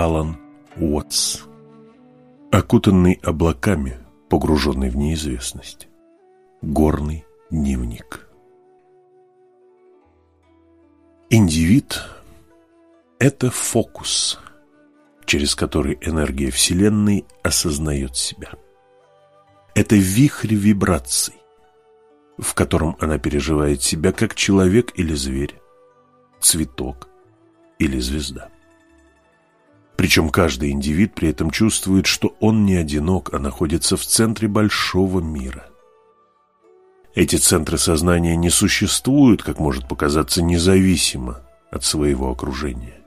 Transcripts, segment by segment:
Алан Уотс. Окутанный облаками, погруженный в неизвестность. Горный дневник. Индивид – это фокус, через который энергия Вселенной осознает себя. Это вихрь вибраций, в котором она переживает себя как человек или зверь, цветок или звезда. Причем каждый индивид при этом чувствует, что он не одинок, а находится в центре большого мира. Эти центры сознания не существуют, как может показаться, независимо от своего окружения.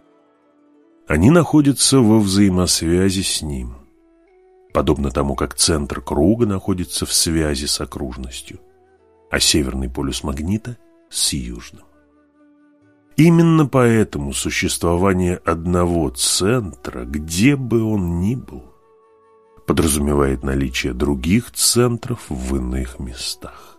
Они находятся во взаимосвязи с ним, подобно тому, как центр круга находится в связи с окружностью, а северный полюс магнита – с южным. Именно поэтому существование одного центра, где бы он ни был, подразумевает наличие других центров в иных местах.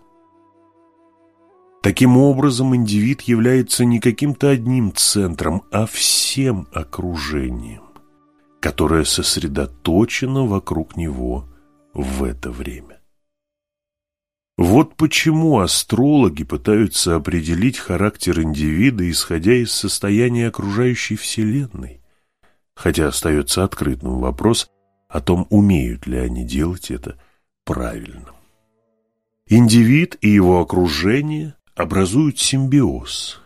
Таким образом, индивид является не каким-то одним центром, а всем окружением, которое сосредоточено вокруг него в это время. Вот почему астрологи пытаются определить характер индивида, исходя из состояния окружающей Вселенной, хотя остается открытым вопрос о том, умеют ли они делать это правильно. Индивид и его окружение образуют симбиоз.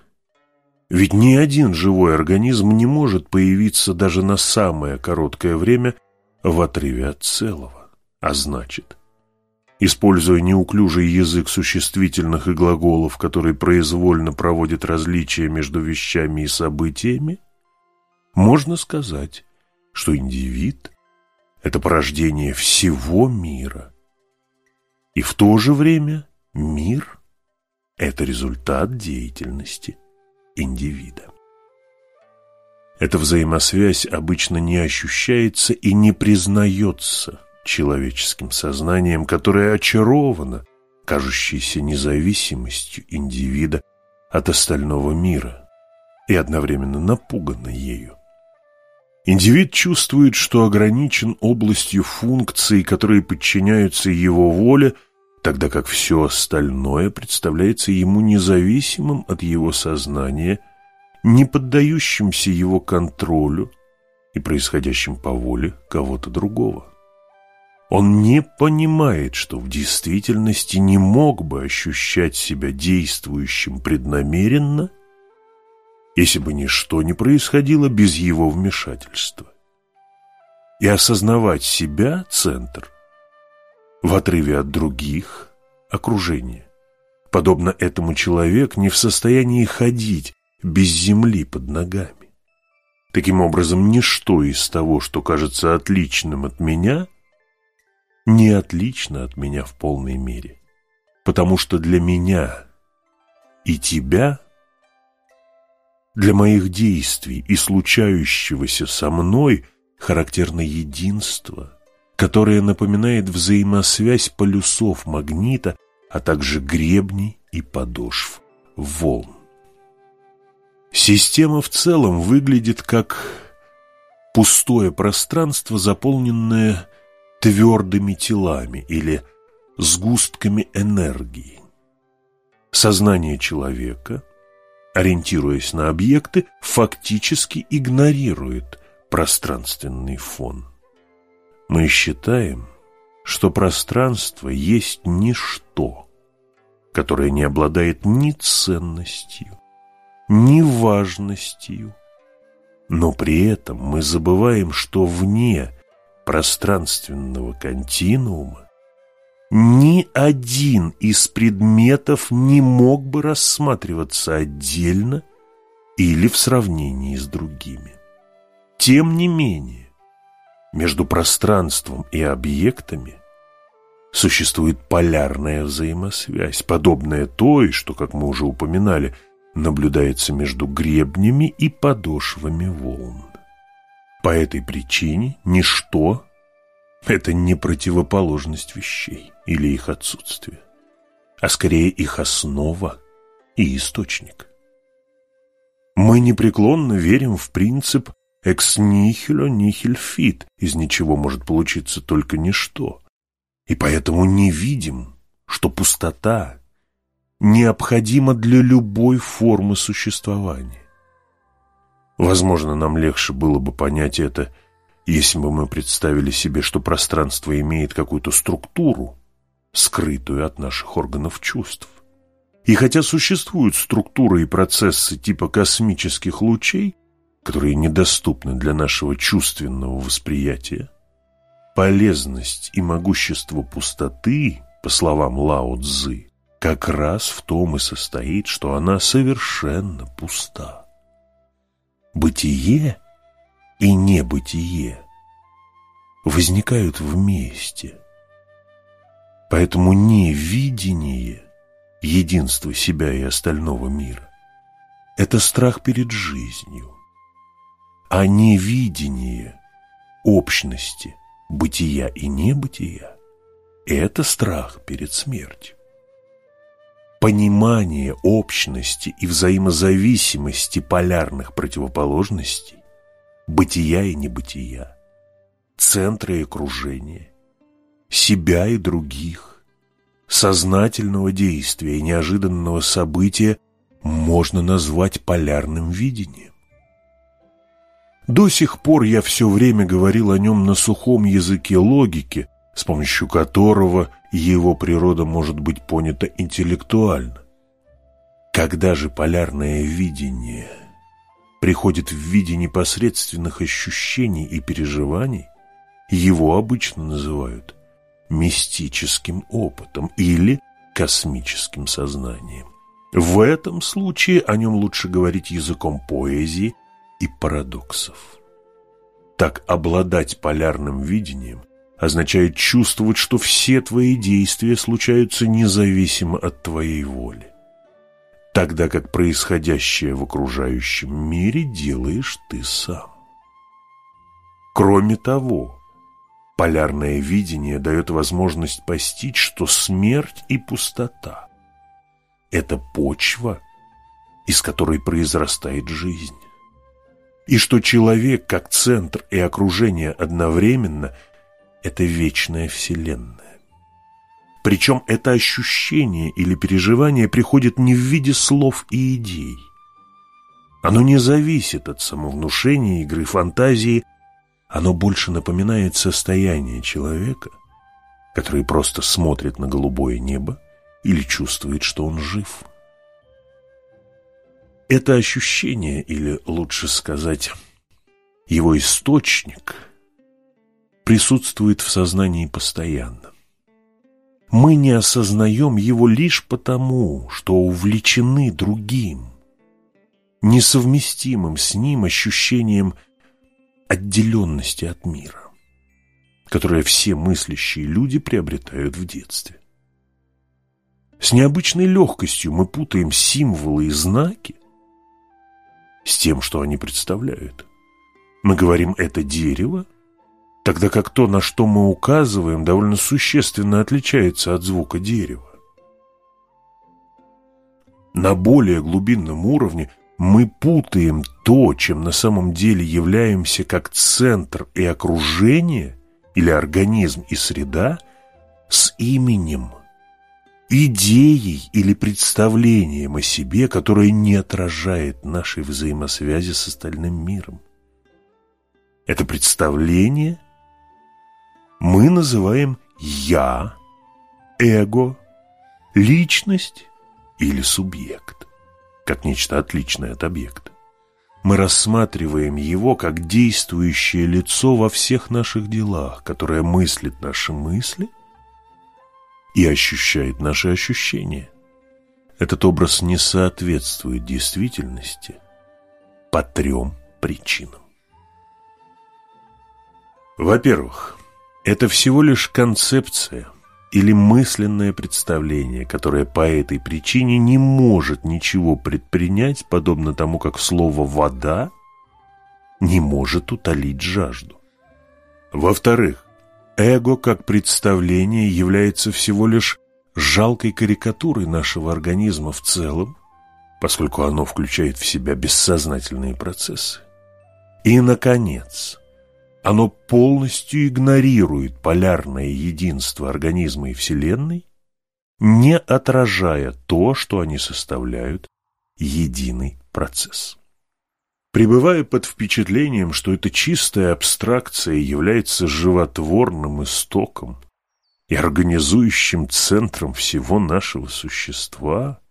Ведь ни один живой организм не может появиться даже на самое короткое время в отрыве от целого, а значит, Используя неуклюжий язык существительных и глаголов, который произвольно проводит различия между вещами и событиями, можно сказать, что индивид – это порождение всего мира. И в то же время мир – это результат деятельности индивида. Эта взаимосвязь обычно не ощущается и не признается – человеческим сознанием, которое очаровано кажущейся независимостью индивида от остального мира и одновременно напугано ею. Индивид чувствует, что ограничен областью функций, которые подчиняются его воле, тогда как все остальное представляется ему независимым от его сознания, не поддающимся его контролю и происходящим по воле кого-то другого. Он не понимает, что в действительности не мог бы ощущать себя действующим преднамеренно, если бы ничто не происходило без его вмешательства. И осознавать себя, центр, в отрыве от других, окружения. Подобно этому человек не в состоянии ходить без земли под ногами. Таким образом, ничто из того, что кажется отличным от меня – не отлично от меня в полной мере, потому что для меня и тебя, для моих действий и случающегося со мной характерно единство, которое напоминает взаимосвязь полюсов магнита, а также гребней и подошв волн. Система в целом выглядит как пустое пространство, заполненное твердыми телами или сгустками энергии. Сознание человека, ориентируясь на объекты, фактически игнорирует пространственный фон. Мы считаем, что пространство есть ничто, которое не обладает ни ценностью, ни важностью, но при этом мы забываем, что вне пространственного континуума ни один из предметов не мог бы рассматриваться отдельно или в сравнении с другими. Тем не менее, между пространством и объектами существует полярная взаимосвязь, подобная той, что, как мы уже упоминали, наблюдается между гребнями и подошвами волн. По этой причине ничто – это не противоположность вещей или их отсутствие, а скорее их основа и источник. Мы непреклонно верим в принцип Экс нихило нихиль фит, из ничего может получиться только ничто. И поэтому не видим, что пустота необходима для любой формы существования. Возможно, нам легче было бы понять это, если бы мы представили себе, что пространство имеет какую-то структуру, скрытую от наших органов чувств. И хотя существуют структуры и процессы типа космических лучей, которые недоступны для нашего чувственного восприятия, полезность и могущество пустоты, по словам Лао Цзы, как раз в том и состоит, что она совершенно пуста. Бытие и небытие возникают вместе. Поэтому невидение единства себя и остального мира – это страх перед жизнью, а невидение общности бытия и небытия – это страх перед смертью. Понимание общности и взаимозависимости полярных противоположностей, бытия и небытия, центра и окружения, себя и других, сознательного действия и неожиданного события можно назвать полярным видением. До сих пор я все время говорил о нем на сухом языке логики, с помощью которого его природа может быть понята интеллектуально. Когда же полярное видение приходит в виде непосредственных ощущений и переживаний, его обычно называют мистическим опытом или космическим сознанием. В этом случае о нем лучше говорить языком поэзии и парадоксов. Так обладать полярным видением означает чувствовать, что все твои действия случаются независимо от твоей воли, тогда как происходящее в окружающем мире делаешь ты сам. Кроме того, Полярное видение дает возможность постичь, что смерть и пустота – это почва, из которой произрастает жизнь. И что человек, как центр и окружение одновременно – это вечная вселенная. Причем это ощущение или переживание приходит не в виде слов и идей. Оно не зависит от самовнушения, игры фантазии – оно больше напоминает состояние человека, который просто смотрит на голубое небо или чувствует, что он жив. Это ощущение, или лучше сказать, его источник, присутствует в сознании постоянно. Мы не осознаем его лишь потому, что увлечены другим, несовместимым с ним ощущением – отделенности от мира, которое все мыслящие люди приобретают в детстве. С необычной легкостью мы путаем символы и знаки с тем, что они представляют. Мы говорим «это дерево», тогда как то, на что мы указываем, довольно существенно отличается от звука дерева. На более глубинном уровне мы путаем то, чем на самом деле являемся как центр и окружение, или организм и среда, с именем, идеей или представлением о себе, которое не отражает нашей взаимосвязи с остальным миром. Это представление мы называем «я», «эго», «личность» или «субъект» как нечто отличное от объекта. Мы рассматриваем его как действующее лицо во всех наших делах, которое мыслит наши мысли и ощущает наши ощущения. Этот образ не соответствует действительности по трем причинам. Во-первых, это всего лишь концепция – или мысленное представление, которое по этой причине не может ничего предпринять, подобно тому, как слово «вода» не может утолить жажду. Во-вторых, эго как представление является всего лишь жалкой карикатурой нашего организма в целом, поскольку оно включает в себя бессознательные процессы. И, наконец, оно полностью игнорирует полярное единство организма и Вселенной, не отражая то, что они составляют единый процесс. Пребывая под впечатлением, что эта чистая абстракция является животворным истоком и организующим центром всего нашего существа,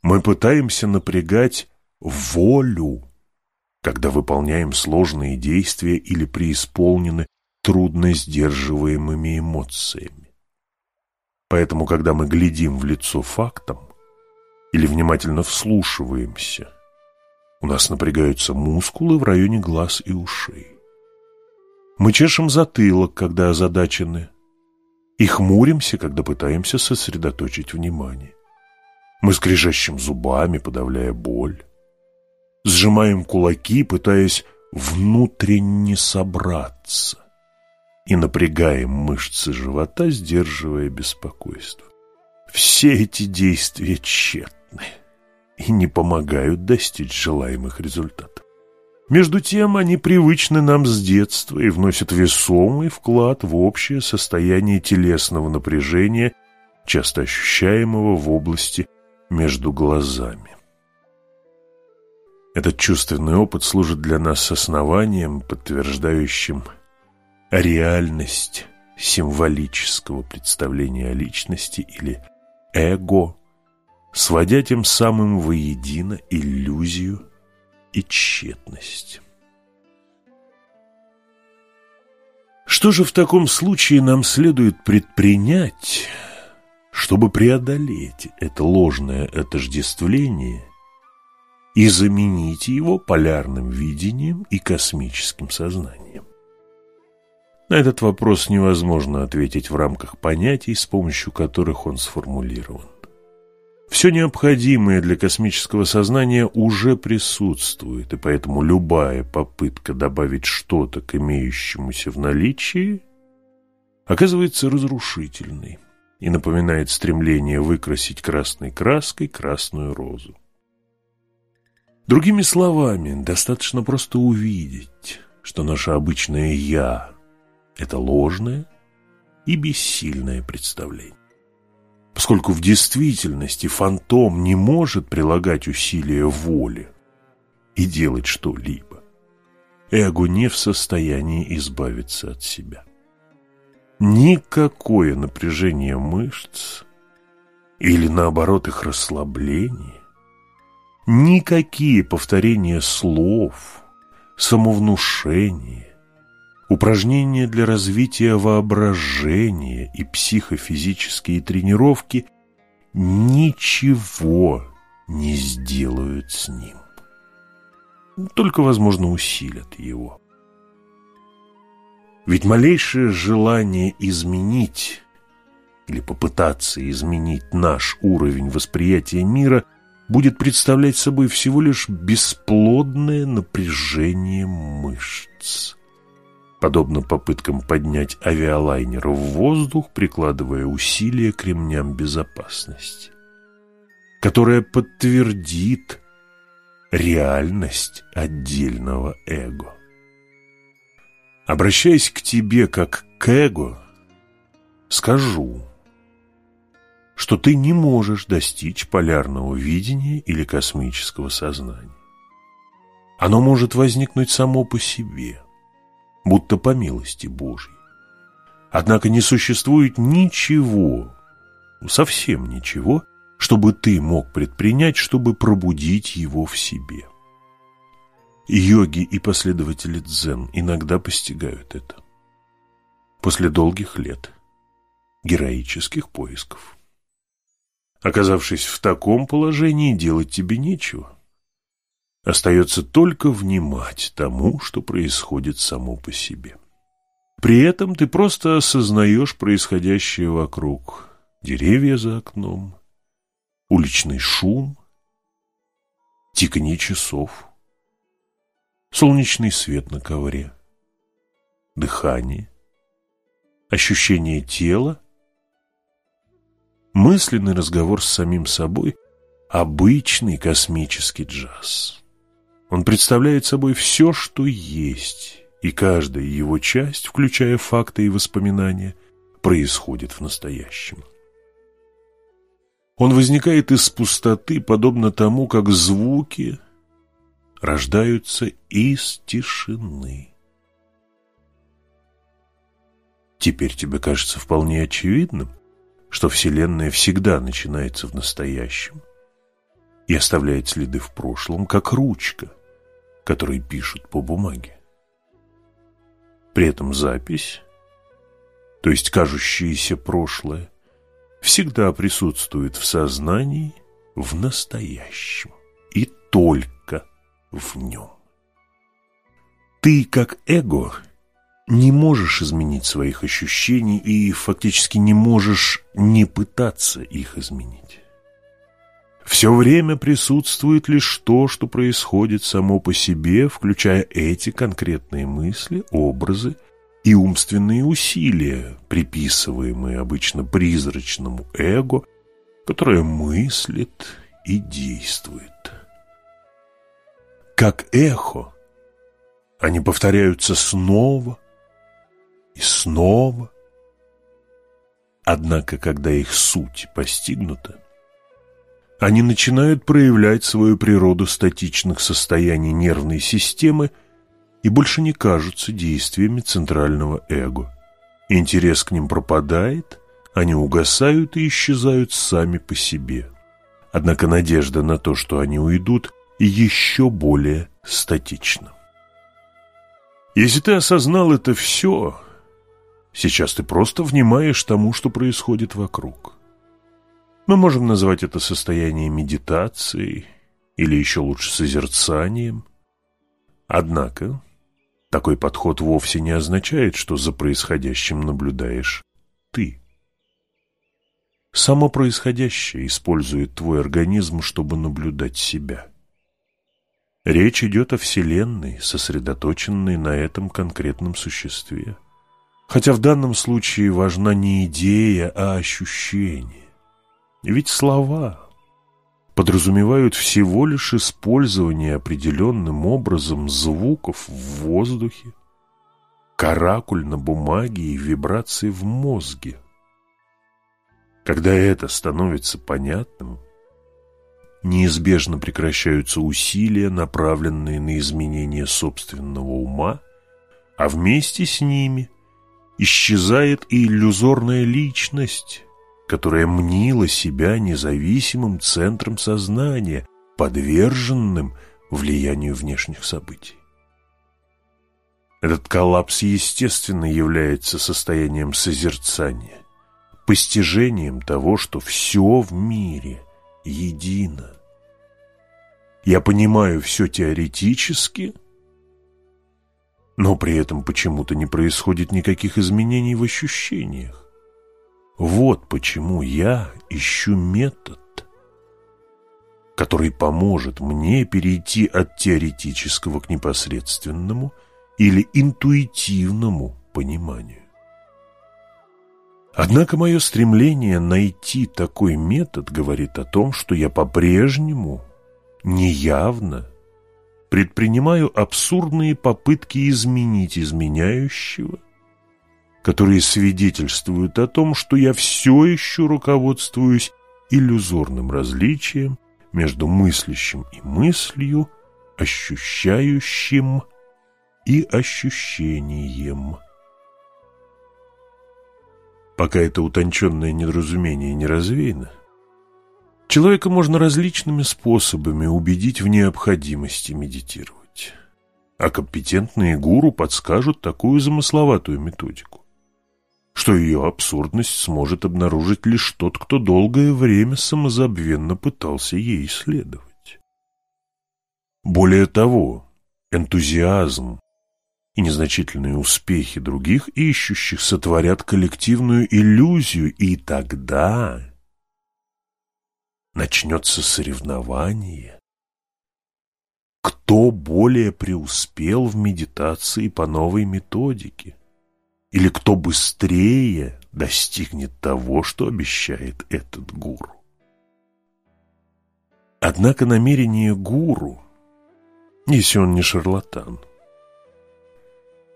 мы пытаемся напрягать волю, когда выполняем сложные действия или преисполнены трудно сдерживаемыми эмоциями. Поэтому, когда мы глядим в лицо фактам или внимательно вслушиваемся, у нас напрягаются мускулы в районе глаз и ушей. Мы чешем затылок, когда озадачены, и хмуримся, когда пытаемся сосредоточить внимание. Мы скрежещем зубами, подавляя боль. Сжимаем кулаки, пытаясь внутренне собраться. И напрягаем мышцы живота, сдерживая беспокойство. Все эти действия тщетны и не помогают достичь желаемых результатов. Между тем, они привычны нам с детства и вносят весомый вклад в общее состояние телесного напряжения, часто ощущаемого в области между глазами. Этот чувственный опыт служит для нас основанием, подтверждающим реальность символического представления о личности или эго, сводя тем самым воедино иллюзию и тщетность. Что же в таком случае нам следует предпринять, чтобы преодолеть это ложное отождествление и заменить его полярным видением и космическим сознанием? На этот вопрос невозможно ответить в рамках понятий, с помощью которых он сформулирован. Все необходимое для космического сознания уже присутствует, и поэтому любая попытка добавить что-то к имеющемуся в наличии оказывается разрушительной и напоминает стремление выкрасить красной краской красную розу. Другими словами, достаточно просто увидеть, что наше обычное «я» – это ложное и бессильное представление поскольку в действительности фантом не может прилагать усилия воли и делать что-либо. Эго не в состоянии избавиться от себя. Никакое напряжение мышц или наоборот их расслабление, никакие повторения слов, самовнушение, упражнения для развития воображения и психофизические тренировки ничего не сделают с ним. Только, возможно, усилят его. Ведь малейшее желание изменить или попытаться изменить наш уровень восприятия мира будет представлять собой всего лишь бесплодное напряжение мышц подобно попыткам поднять авиалайнер в воздух, прикладывая усилия к ремням безопасности, которая подтвердит реальность отдельного эго. Обращаясь к тебе как к эго, скажу, что ты не можешь достичь полярного видения или космического сознания. Оно может возникнуть само по себе – будто по милости Божьей. Однако не существует ничего, совсем ничего, чтобы ты мог предпринять, чтобы пробудить его в себе. Йоги и последователи дзен иногда постигают это. После долгих лет героических поисков. Оказавшись в таком положении, делать тебе нечего. Остается только внимать тому, что происходит само по себе. При этом ты просто осознаешь происходящее вокруг. Деревья за окном, уличный шум, тиканье часов, солнечный свет на ковре, дыхание, ощущение тела, мысленный разговор с самим собой, обычный космический джаз. Он представляет собой все, что есть, и каждая его часть, включая факты и воспоминания, происходит в настоящем. Он возникает из пустоты, подобно тому, как звуки рождаются из тишины. Теперь тебе кажется вполне очевидным, что Вселенная всегда начинается в настоящем и оставляет следы в прошлом, как ручка, которой пишут по бумаге. При этом запись, то есть кажущееся прошлое, всегда присутствует в сознании в настоящем и только в нем. Ты, как эго, не можешь изменить своих ощущений и фактически не можешь не пытаться их изменить. Все время присутствует лишь то, что происходит само по себе, включая эти конкретные мысли, образы и умственные усилия, приписываемые обычно призрачному эго, которое мыслит и действует. Как эхо, они повторяются снова и снова. Однако, когда их суть постигнута, они начинают проявлять свою природу статичных состояний нервной системы и больше не кажутся действиями центрального эго. Интерес к ним пропадает, они угасают и исчезают сами по себе. Однако надежда на то, что они уйдут, еще более статична. Если ты осознал это все, Сейчас ты просто внимаешь тому, что происходит вокруг. Мы можем назвать это состояние медитацией или еще лучше созерцанием. Однако, такой подход вовсе не означает, что за происходящим наблюдаешь ты. Само происходящее использует твой организм, чтобы наблюдать себя. Речь идет о Вселенной, сосредоточенной на этом конкретном существе. Хотя в данном случае важна не идея, а ощущение. Ведь слова подразумевают всего лишь использование определенным образом звуков в воздухе, каракуль на бумаге и вибрации в мозге. Когда это становится понятным, неизбежно прекращаются усилия, направленные на изменение собственного ума, а вместе с ними – исчезает и иллюзорная личность, которая мнила себя независимым центром сознания, подверженным влиянию внешних событий. Этот коллапс, естественно, является состоянием созерцания, постижением того, что все в мире едино. Я понимаю все теоретически – но при этом почему-то не происходит никаких изменений в ощущениях. Вот почему я ищу метод, который поможет мне перейти от теоретического к непосредственному или интуитивному пониманию. Однако мое стремление найти такой метод говорит о том, что я по-прежнему неявно предпринимаю абсурдные попытки изменить изменяющего, которые свидетельствуют о том, что я все еще руководствуюсь иллюзорным различием между мыслящим и мыслью, ощущающим и ощущением. Пока это утонченное недоразумение не развеяно, Человека можно различными способами убедить в необходимости медитировать. А компетентные гуру подскажут такую замысловатую методику, что ее абсурдность сможет обнаружить лишь тот, кто долгое время самозабвенно пытался ей исследовать. Более того, энтузиазм и незначительные успехи других ищущих сотворят коллективную иллюзию, и тогда начнется соревнование. Кто более преуспел в медитации по новой методике? Или кто быстрее достигнет того, что обещает этот гуру? Однако намерение гуру если он не шарлатан,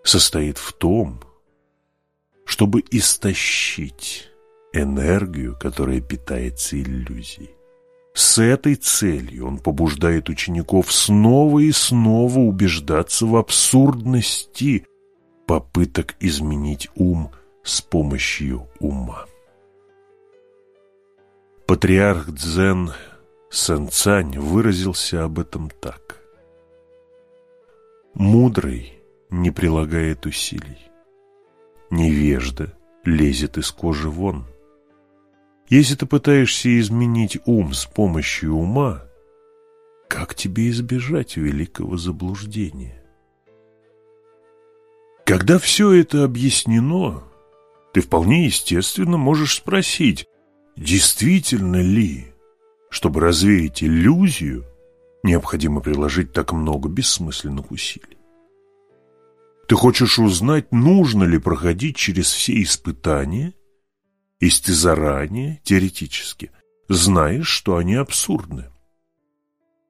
состоит в том, чтобы истощить энергию, которая питается иллюзией. С этой целью он побуждает учеников снова и снова убеждаться в абсурдности попыток изменить ум с помощью ума. Патриарх Дзен Сэнцань выразился об этом так. «Мудрый не прилагает усилий, невежда лезет из кожи вон». Если ты пытаешься изменить ум с помощью ума, как тебе избежать великого заблуждения? Когда все это объяснено, ты вполне естественно можешь спросить, действительно ли, чтобы развеять иллюзию, необходимо приложить так много бессмысленных усилий? Ты хочешь узнать, нужно ли проходить через все испытания – если ты заранее, теоретически, знаешь, что они абсурдны.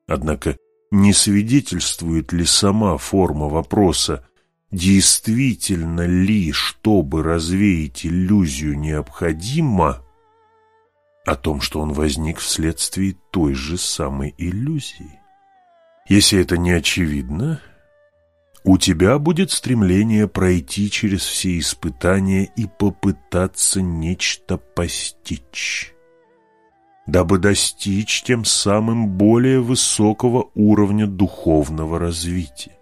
Однако не свидетельствует ли сама форма вопроса, действительно ли, чтобы развеять иллюзию, необходимо, о том, что он возник вследствие той же самой иллюзии? Если это не очевидно, у тебя будет стремление пройти через все испытания и попытаться нечто постичь, дабы достичь тем самым более высокого уровня духовного развития.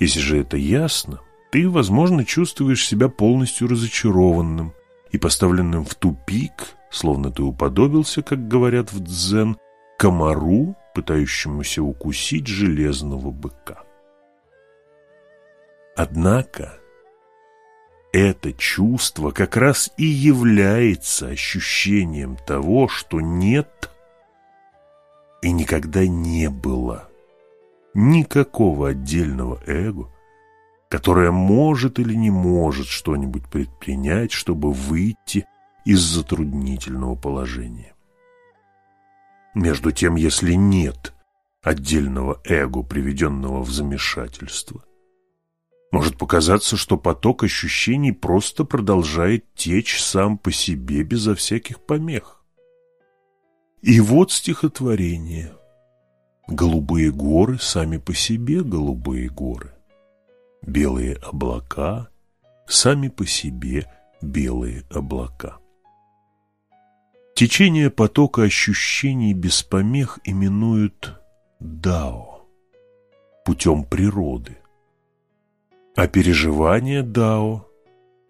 Если же это ясно, ты, возможно, чувствуешь себя полностью разочарованным и поставленным в тупик, словно ты уподобился, как говорят в дзен, комару, пытающемуся укусить железного быка. Однако это чувство как раз и является ощущением того, что нет и никогда не было никакого отдельного эго, которое может или не может что-нибудь предпринять, чтобы выйти из затруднительного положения. Между тем, если нет отдельного эго, приведенного в замешательство, может показаться, что поток ощущений просто продолжает течь сам по себе безо всяких помех. И вот стихотворение. Голубые горы сами по себе голубые горы. Белые облака сами по себе белые облака. Течение потока ощущений без помех именуют Дао, путем природы – а переживания Дао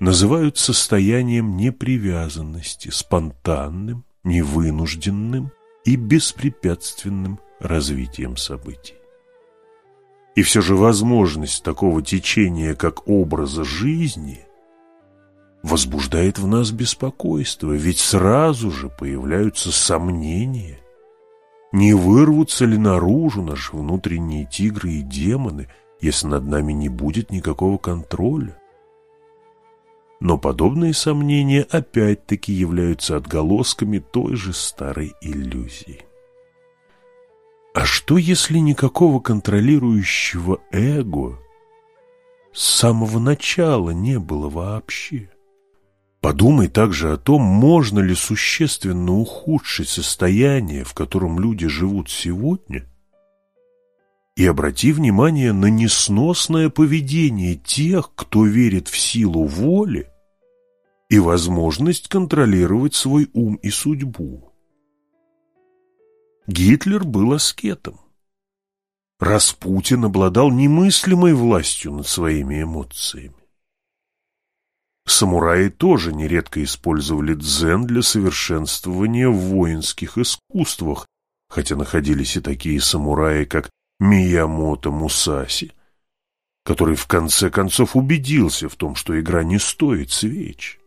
называют состоянием непривязанности, спонтанным, невынужденным и беспрепятственным развитием событий. И все же возможность такого течения, как образа жизни, возбуждает в нас беспокойство, ведь сразу же появляются сомнения, не вырвутся ли наружу наши внутренние тигры и демоны – если над нами не будет никакого контроля. Но подобные сомнения опять-таки являются отголосками той же старой иллюзии. А что, если никакого контролирующего эго с самого начала не было вообще? Подумай также о том, можно ли существенно ухудшить состояние, в котором люди живут сегодня – и обрати внимание на несносное поведение тех, кто верит в силу воли и возможность контролировать свой ум и судьбу. Гитлер был аскетом. Распутин обладал немыслимой властью над своими эмоциями. Самураи тоже нередко использовали дзен для совершенствования в воинских искусствах, хотя находились и такие самураи, как Миямото Мусаси, который в конце концов убедился в том, что игра не стоит свеч.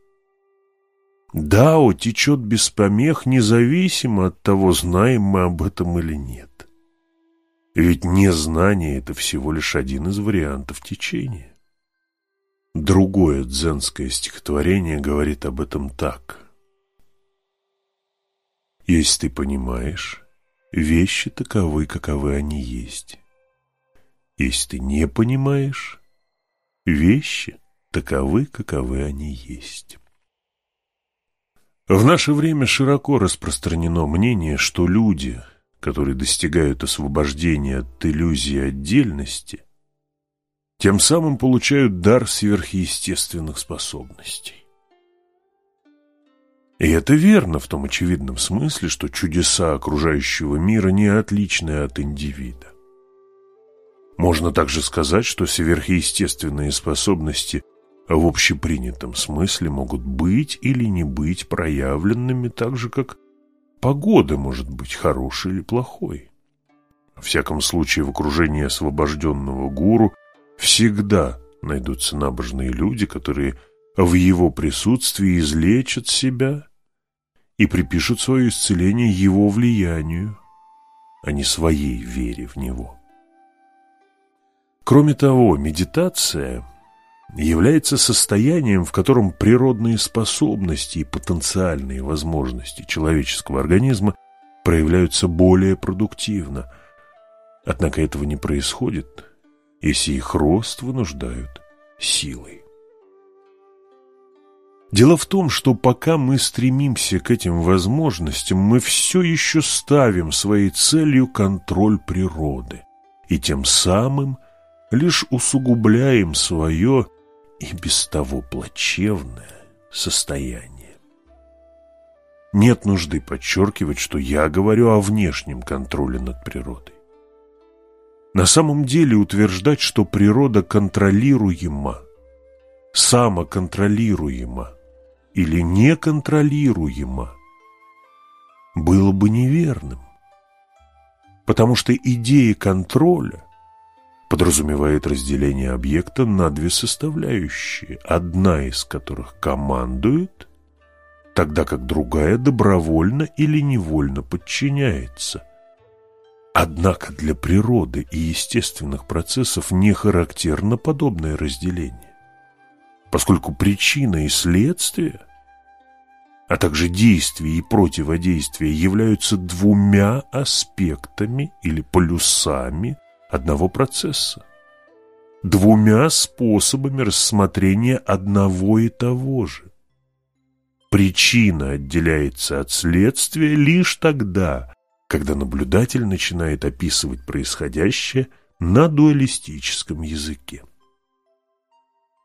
Дао течет без помех, независимо от того, знаем мы об этом или нет. Ведь незнание – это всего лишь один из вариантов течения. Другое дзенское стихотворение говорит об этом так. «Если ты понимаешь, Вещи таковы, каковы они есть. Если ты не понимаешь, вещи таковы, каковы они есть. В наше время широко распространено мнение, что люди, которые достигают освобождения от иллюзии отдельности, тем самым получают дар сверхъестественных способностей. И это верно в том очевидном смысле, что чудеса окружающего мира не отличны от индивида. Можно также сказать, что сверхъестественные способности в общепринятом смысле могут быть или не быть проявленными так же, как погода может быть хорошей или плохой. В всяком случае, в окружении освобожденного гуру всегда найдутся набожные люди, которые в его присутствии излечат себя и припишут свое исцеление его влиянию, а не своей вере в него. Кроме того, медитация является состоянием, в котором природные способности и потенциальные возможности человеческого организма проявляются более продуктивно. Однако этого не происходит, если их рост вынуждают силой. Дело в том, что пока мы стремимся к этим возможностям, мы все еще ставим своей целью контроль природы и тем самым лишь усугубляем свое и без того плачевное состояние. Нет нужды подчеркивать, что я говорю о внешнем контроле над природой. На самом деле утверждать, что природа контролируема, самоконтролируема или неконтролируема, было бы неверным. Потому что идея контроля подразумевает разделение объекта на две составляющие, одна из которых командует, тогда как другая добровольно или невольно подчиняется. Однако для природы и естественных процессов не характерно подобное разделение, поскольку причина и следствие, а также действие и противодействие являются двумя аспектами или полюсами одного процесса, двумя способами рассмотрения одного и того же. Причина отделяется от следствия лишь тогда, когда наблюдатель начинает описывать происходящее на дуалистическом языке.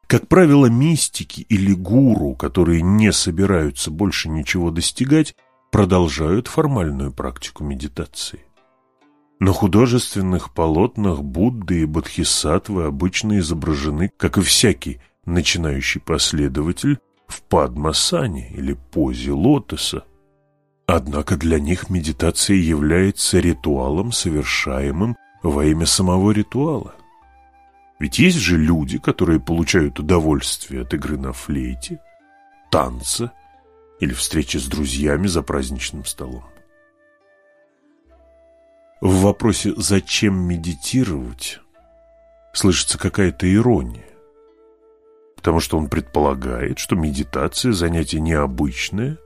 Как правило, мистики или гуру, которые не собираются больше ничего достигать, продолжают формальную практику медитации. На художественных полотнах Будды и Бодхисаттвы обычно изображены, как и всякий начинающий последователь, в падмасане или позе лотоса. Однако для них медитация является ритуалом, совершаемым во имя самого ритуала. Ведь есть же люди, которые получают удовольствие от игры на флейте, танца или встречи с друзьями за праздничным столом. В вопросе «зачем медитировать» слышится какая-то ирония, потому что он предполагает, что медитация – занятие необычное,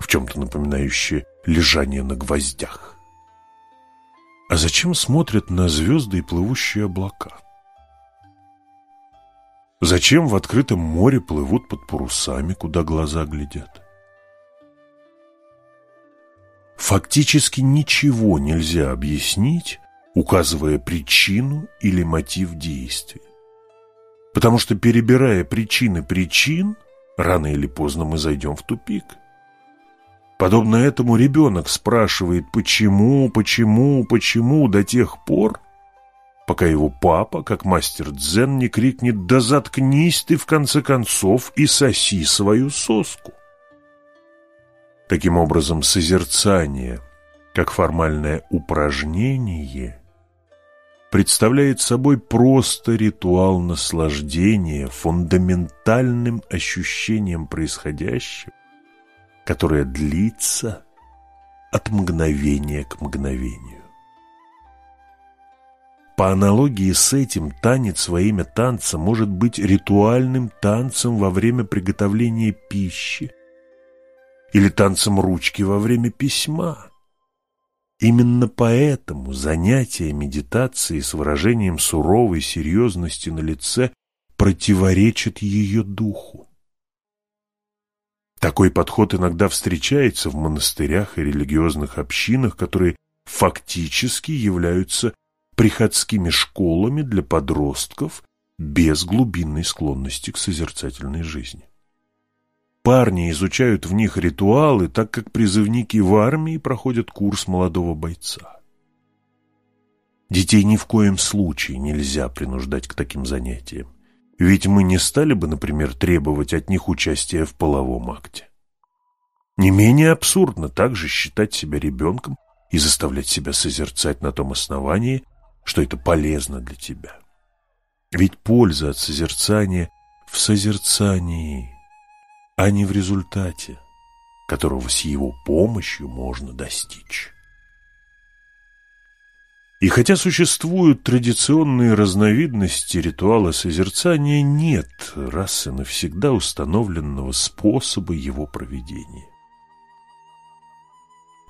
в чем-то напоминающее лежание на гвоздях. А зачем смотрят на звезды и плывущие облака? Зачем в открытом море плывут под парусами, куда глаза глядят? Фактически ничего нельзя объяснить, указывая причину или мотив действия. Потому что, перебирая причины причин, рано или поздно мы зайдем в тупик. Подобно этому ребенок спрашивает «почему, почему, почему» до тех пор, пока его папа, как мастер дзен, не крикнет «да заткнись ты в конце концов и соси свою соску». Таким образом, созерцание, как формальное упражнение, представляет собой просто ритуал наслаждения фундаментальным ощущением происходящего, которое длится от мгновения к мгновению. По аналогии с этим, танец во имя танца может быть ритуальным танцем во время приготовления пищи, или танцем ручки во время письма, Именно поэтому занятие медитацией с выражением суровой серьезности на лице противоречит ее духу. Такой подход иногда встречается в монастырях и религиозных общинах, которые фактически являются приходскими школами для подростков без глубинной склонности к созерцательной жизни. Парни изучают в них ритуалы, так как призывники в армии проходят курс молодого бойца. Детей ни в коем случае нельзя принуждать к таким занятиям. Ведь мы не стали бы, например, требовать от них участия в половом акте. Не менее абсурдно также считать себя ребенком и заставлять себя созерцать на том основании, что это полезно для тебя. Ведь польза от созерцания в созерцании – а не в результате, которого с его помощью можно достичь. И хотя существуют традиционные разновидности ритуала созерцания, нет раз и навсегда установленного способа его проведения.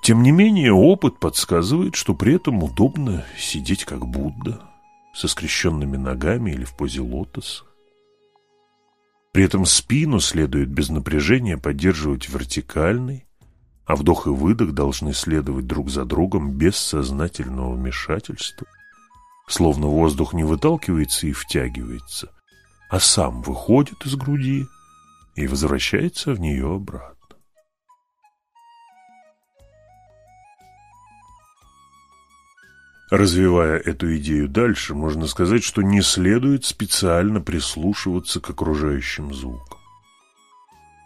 Тем не менее, опыт подсказывает, что при этом удобно сидеть как Будда, со скрещенными ногами или в позе лотоса. При этом спину следует без напряжения поддерживать вертикальной, а вдох и выдох должны следовать друг за другом без сознательного вмешательства. Словно воздух не выталкивается и втягивается, а сам выходит из груди и возвращается в нее обратно. Развивая эту идею дальше, можно сказать, что не следует специально прислушиваться к окружающим звукам.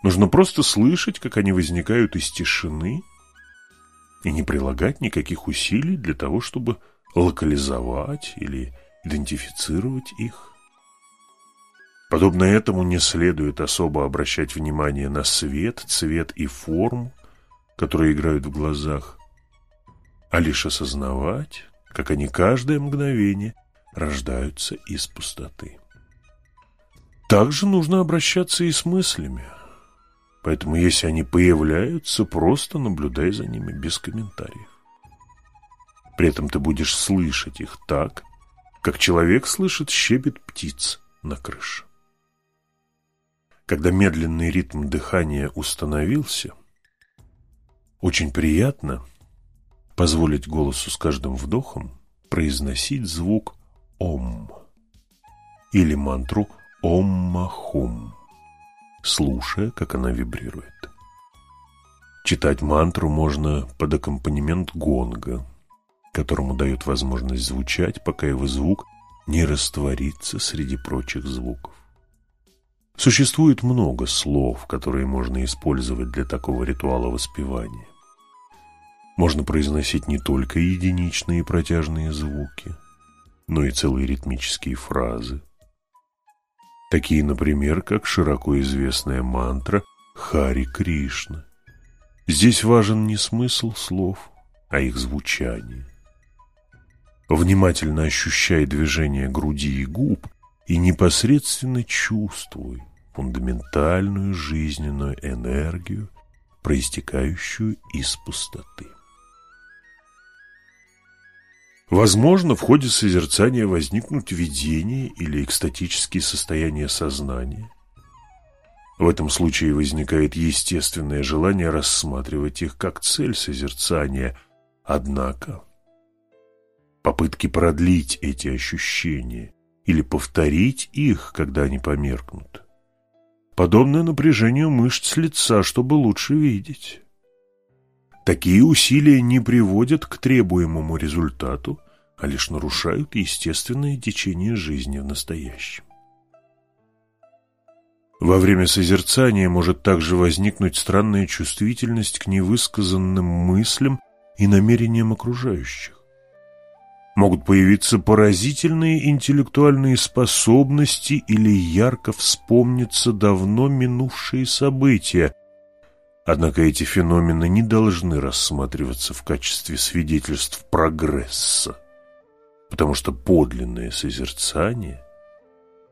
Нужно просто слышать, как они возникают из тишины, и не прилагать никаких усилий для того, чтобы локализовать или идентифицировать их. Подобно этому не следует особо обращать внимание на свет, цвет и форму, которые играют в глазах, а лишь осознавать, как они каждое мгновение рождаются из пустоты. Также нужно обращаться и с мыслями. Поэтому, если они появляются, просто наблюдай за ними без комментариев. При этом ты будешь слышать их так, как человек слышит щебет птиц на крыше. Когда медленный ритм дыхания установился, очень приятно – позволить голосу с каждым вдохом произносить звук «Ом» или мантру «Ом-махум», слушая, как она вибрирует. Читать мантру можно под аккомпанемент гонга, которому дает возможность звучать, пока его звук не растворится среди прочих звуков. Существует много слов, которые можно использовать для такого ритуала воспевания. Можно произносить не только единичные протяжные звуки, но и целые ритмические фразы. Такие, например, как широко известная мантра «Хари Кришна». Здесь важен не смысл слов, а их звучание. Внимательно ощущай движение груди и губ и непосредственно чувствуй фундаментальную жизненную энергию, проистекающую из пустоты. Возможно, в ходе созерцания возникнут видения или экстатические состояния сознания. В этом случае возникает естественное желание рассматривать их как цель созерцания. Однако попытки продлить эти ощущения или повторить их, когда они померкнут, подобное напряжению мышц лица, чтобы лучше видеть. Такие усилия не приводят к требуемому результату, а лишь нарушают естественное течение жизни в настоящем. Во время созерцания может также возникнуть странная чувствительность к невысказанным мыслям и намерениям окружающих. Могут появиться поразительные интеллектуальные способности или ярко вспомниться давно минувшие события, Однако эти феномены не должны рассматриваться в качестве свидетельств прогресса, потому что подлинное созерцание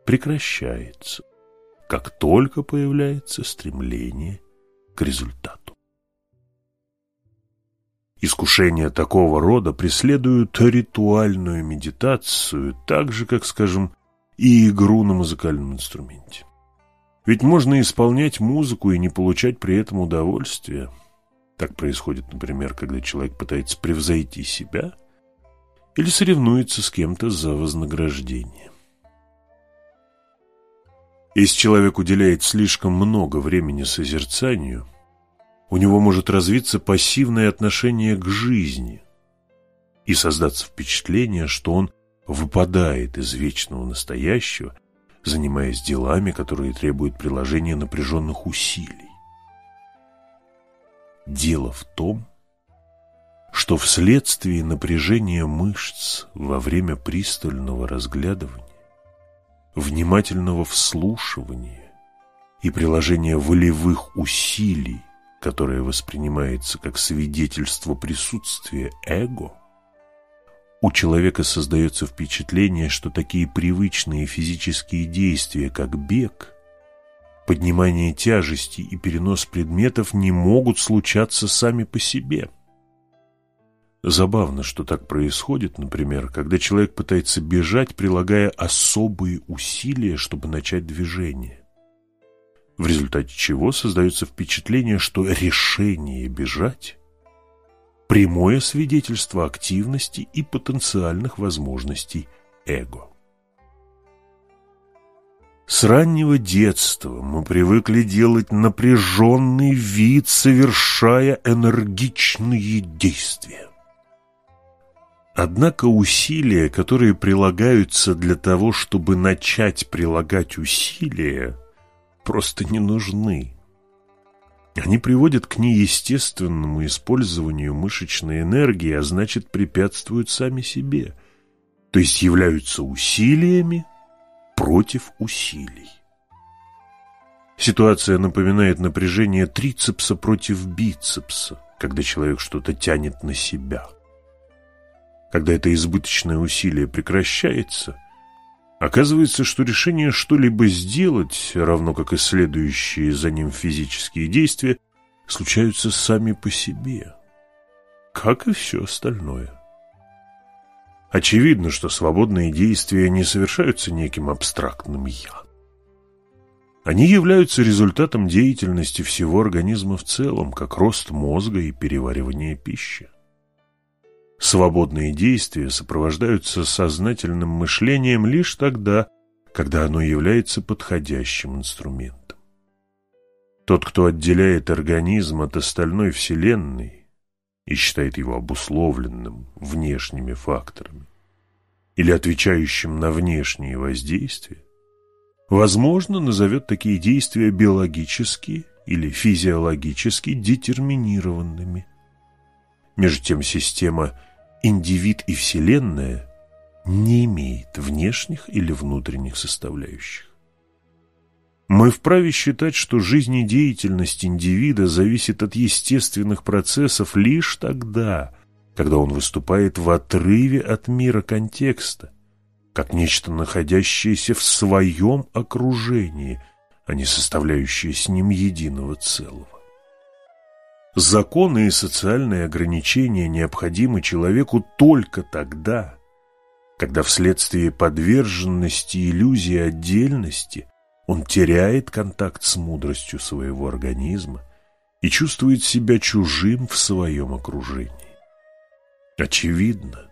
прекращается, как только появляется стремление к результату. Искушения такого рода преследуют ритуальную медитацию, так же, как, скажем, и игру на музыкальном инструменте. Ведь можно исполнять музыку и не получать при этом удовольствия. Так происходит, например, когда человек пытается превзойти себя или соревнуется с кем-то за вознаграждение. Если человек уделяет слишком много времени созерцанию, у него может развиться пассивное отношение к жизни и создаться впечатление, что он выпадает из вечного настоящего, занимаясь делами, которые требуют приложения напряженных усилий. Дело в том, что вследствие напряжения мышц во время пристального разглядывания, внимательного вслушивания и приложения волевых усилий, которое воспринимается как свидетельство присутствия эго, у человека создается впечатление, что такие привычные физические действия, как бег, поднимание тяжести и перенос предметов не могут случаться сами по себе. Забавно, что так происходит, например, когда человек пытается бежать, прилагая особые усилия, чтобы начать движение. В результате чего создается впечатление, что решение бежать прямое свидетельство активности и потенциальных возможностей эго. С раннего детства мы привыкли делать напряженный вид, совершая энергичные действия. Однако усилия, которые прилагаются для того, чтобы начать прилагать усилия, просто не нужны. Они приводят к неестественному использованию мышечной энергии, а значит препятствуют сами себе, то есть являются усилиями против усилий. Ситуация напоминает напряжение трицепса против бицепса, когда человек что-то тянет на себя. Когда это избыточное усилие прекращается, Оказывается, что решение что-либо сделать, равно как и следующие за ним физические действия, случаются сами по себе, как и все остальное. Очевидно, что свободные действия не совершаются неким абстрактным «я». Они являются результатом деятельности всего организма в целом, как рост мозга и переваривание пищи. Свободные действия сопровождаются сознательным мышлением лишь тогда, когда оно является подходящим инструментом. Тот, кто отделяет организм от остальной Вселенной и считает его обусловленным внешними факторами или отвечающим на внешние воздействия, возможно, назовет такие действия биологически или физиологически детерминированными. Между тем система индивид и Вселенная не имеет внешних или внутренних составляющих. Мы вправе считать, что жизнедеятельность индивида зависит от естественных процессов лишь тогда, когда он выступает в отрыве от мира контекста, как нечто, находящееся в своем окружении, а не составляющее с ним единого целого. Законы и социальные ограничения необходимы человеку только тогда, когда вследствие подверженности иллюзии отдельности он теряет контакт с мудростью своего организма и чувствует себя чужим в своем окружении. Очевидно,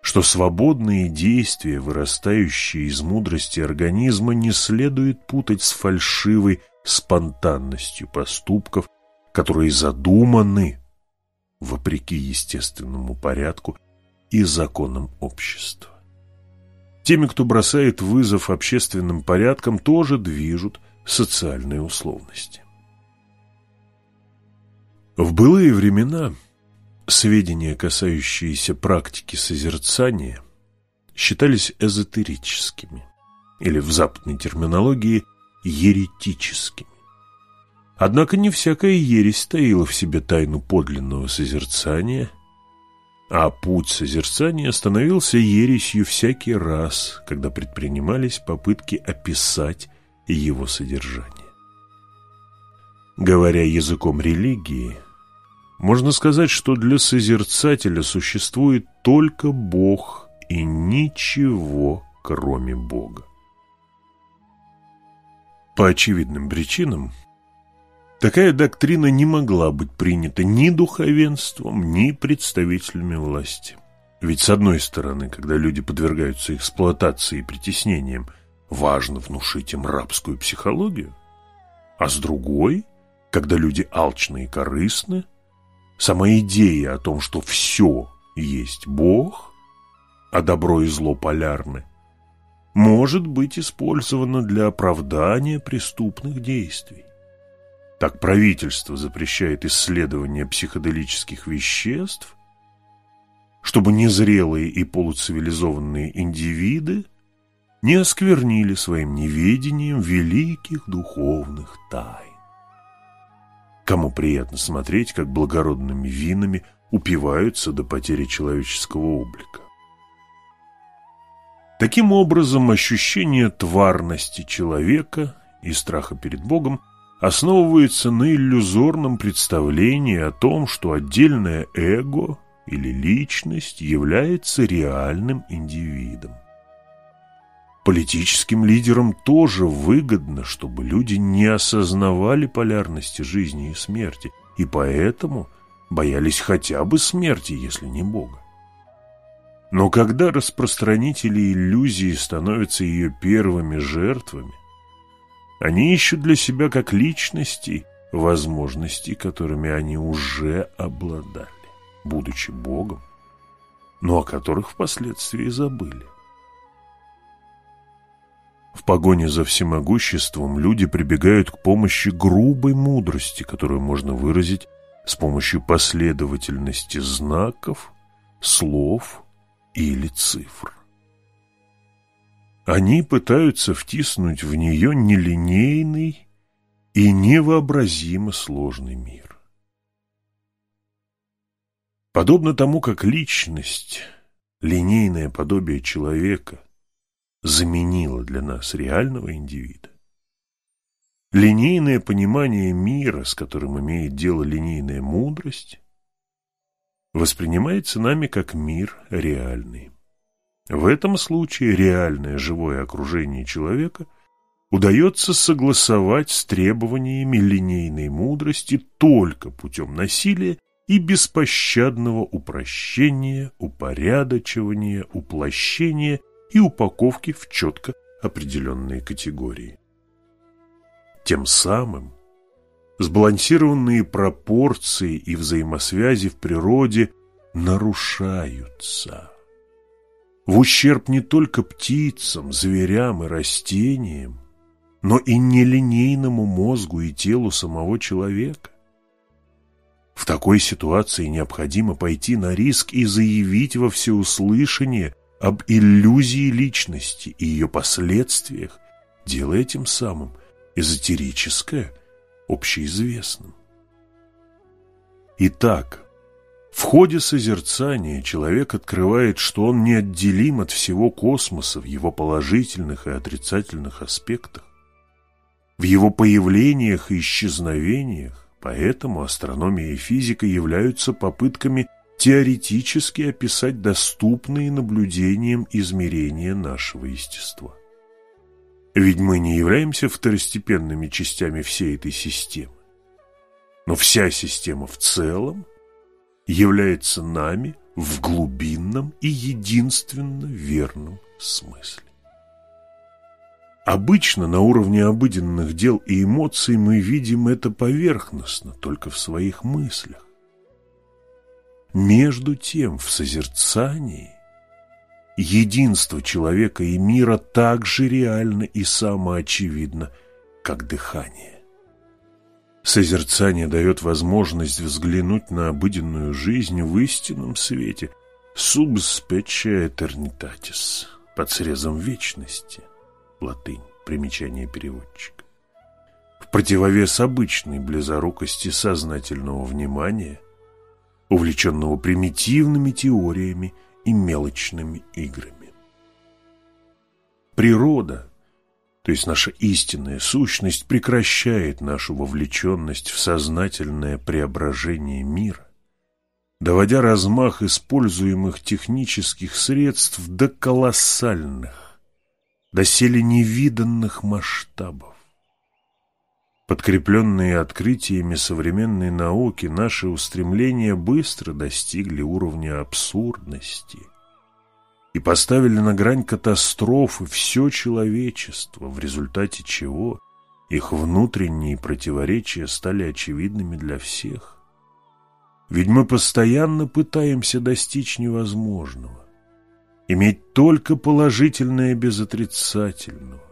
что свободные действия, вырастающие из мудрости организма, не следует путать с фальшивой спонтанностью поступков, которые задуманы вопреки естественному порядку и законам общества. Теми, кто бросает вызов общественным порядкам, тоже движут социальные условности. В былые времена сведения, касающиеся практики созерцания, считались эзотерическими или в западной терминологии еретическими. Однако не всякая ересь таила в себе тайну подлинного созерцания, а путь созерцания становился ересью всякий раз, когда предпринимались попытки описать его содержание. Говоря языком религии, можно сказать, что для созерцателя существует только Бог и ничего, кроме Бога. По очевидным причинам, такая доктрина не могла быть принята ни духовенством, ни представителями власти. Ведь с одной стороны, когда люди подвергаются эксплуатации и притеснениям, важно внушить им рабскую психологию, а с другой, когда люди алчны и корыстны, сама идея о том, что все есть Бог, а добро и зло полярны, может быть использована для оправдания преступных действий. Так правительство запрещает исследование психоделических веществ – чтобы незрелые и полуцивилизованные индивиды не осквернили своим неведением великих духовных тайн. Кому приятно смотреть, как благородными винами упиваются до потери человеческого облика. Таким образом, ощущение тварности человека и страха перед Богом основывается на иллюзорном представлении о том, что отдельное эго или личность является реальным индивидом. Политическим лидерам тоже выгодно, чтобы люди не осознавали полярности жизни и смерти, и поэтому боялись хотя бы смерти, если не Бога. Но когда распространители иллюзии становятся ее первыми жертвами, они ищут для себя как личности возможности, которыми они уже обладали будучи Богом, но о которых впоследствии забыли. В погоне за всемогуществом люди прибегают к помощи грубой мудрости, которую можно выразить с помощью последовательности знаков, слов или цифр. Они пытаются втиснуть в нее нелинейный и невообразимо сложный мир. Подобно тому, как личность, линейное подобие человека, заменила для нас реального индивида, линейное понимание мира, с которым имеет дело линейная мудрость, воспринимается нами как мир реальный. В этом случае реальное живое окружение человека удается согласовать с требованиями линейной мудрости только путем насилия и беспощадного упрощения, упорядочивания, уплощения и упаковки в четко определенные категории. Тем самым сбалансированные пропорции и взаимосвязи в природе нарушаются. В ущерб не только птицам, зверям и растениям, но и нелинейному мозгу и телу самого человека. В такой ситуации необходимо пойти на риск и заявить во всеуслышание об иллюзии личности и ее последствиях, делая тем самым эзотерическое общеизвестным. Итак, в ходе созерцания человек открывает, что он неотделим от всего космоса в его положительных и отрицательных аспектах, в его появлениях и исчезновениях, Поэтому астрономия и физика являются попытками теоретически описать доступные наблюдениям измерения нашего естества. Ведь мы не являемся второстепенными частями всей этой системы. Но вся система в целом является нами в глубинном и единственно верном смысле. Обычно на уровне обыденных дел и эмоций мы видим это поверхностно, только в своих мыслях. Между тем, в созерцании единство человека и мира так же реально и самоочевидно, как дыхание. Созерцание дает возможность взглянуть на обыденную жизнь в истинном свете «sub specie eternitatis» под срезом вечности латынь, примечание переводчика. В противовес обычной близорукости сознательного внимания, увлеченного примитивными теориями и мелочными играми. Природа, то есть наша истинная сущность, прекращает нашу вовлеченность в сознательное преображение мира доводя размах используемых технических средств до колоссальных, доселе невиданных масштабов. Подкрепленные открытиями современной науки, наши устремления быстро достигли уровня абсурдности и поставили на грань катастрофы все человечество, в результате чего их внутренние противоречия стали очевидными для всех. Ведь мы постоянно пытаемся достичь невозможного, иметь только положительное без отрицательного,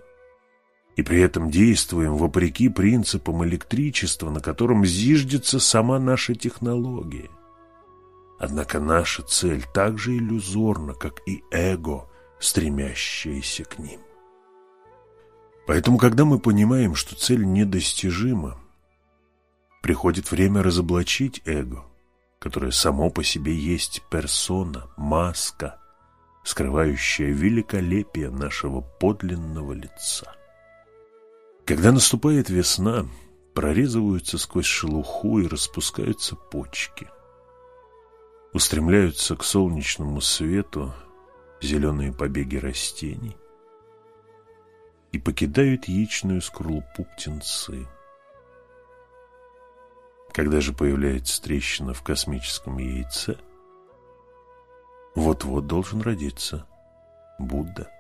и при этом действуем вопреки принципам электричества, на котором зиждется сама наша технология. Однако наша цель так же иллюзорна, как и эго, стремящееся к ним. Поэтому, когда мы понимаем, что цель недостижима, приходит время разоблачить эго, которое само по себе есть персона, маска, скрывающая великолепие нашего подлинного лица. Когда наступает весна, прорезываются сквозь шелуху и распускаются почки. Устремляются к солнечному свету зеленые побеги растений и покидают яичную скорлупу птенцы. Когда же появляется трещина в космическом яйце, вот-вот должен родиться Будда.